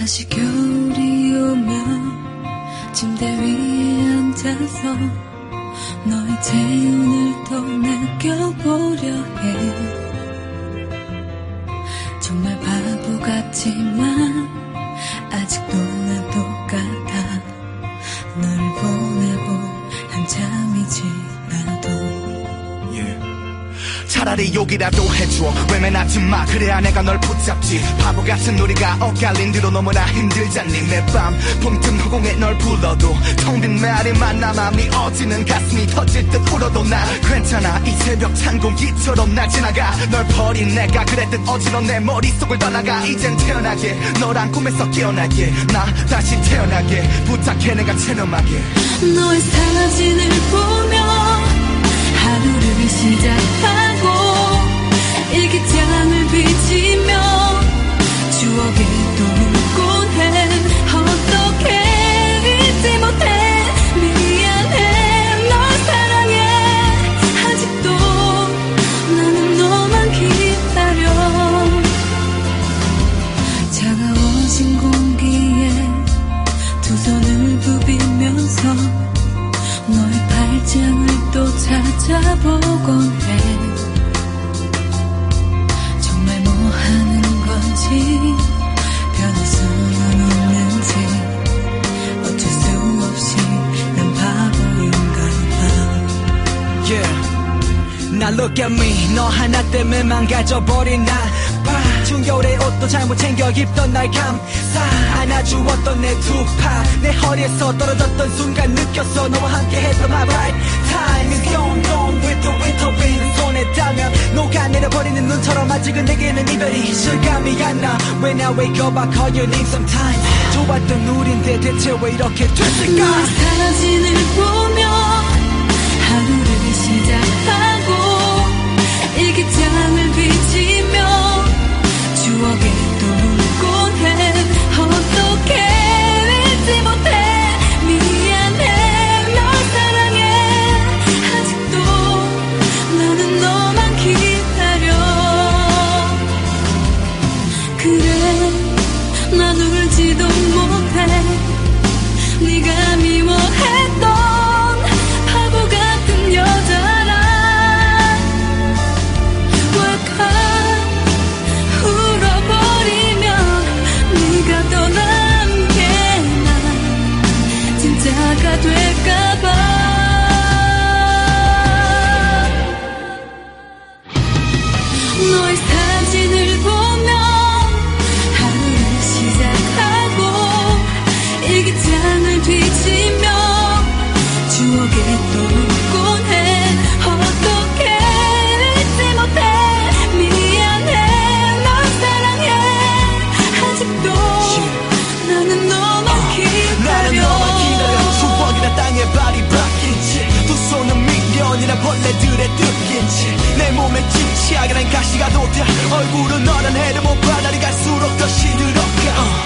다시 겨울이 오면 침대 위에 앉아서 너의 재운을 또 느껴보려 해 차라리 욕이라도 해줘. 외면하지 마 그래야 내가 널 붙잡지. 바보 같은 우리가 엇갈린 뒤로 너무나 힘들잖니. 매밤 봄틈 허공에 널 불러도 텅빈 말이만 남아 미어지는 가슴이 터질 듯 울어도 나 괜찮아. 이 새벽 찬 공기처럼 날 지나가. 널 버린 내가 그랬듯 어지러운 내 머릿속을 떠나가. 이젠 태어나게 너란 꿈에서 깨어나게. 나 다시 태어나게. 부탁해 내가 체념하게. 너의 사진을 보며 하루를 시작하 찾아보 look at me 너 하나 때문에 망가져버린 나봐. 중겨울의 옷도 잘못 챙겨 입던 날 감싸 안아주었던 내 두팔내 허리에서 떨어졌던 순간 느꼈어. 너와 함께 했던 my right time is gone gone. With the winter wind 손에 닿으면 녹아내려버리는 눈처럼 아직은 내게는 이별이 실감이 안나. When I wake up I call your name sometimes. 좋았던 우린데 대체 왜 이렇게 됐을까? 사진을 보며 하루를 시작 벌레들의 뜯긴 채내 몸에 지치하게 난 가시가 돋아 얼굴은 너란 해를 못 받아 리 갈수록 더 시들어가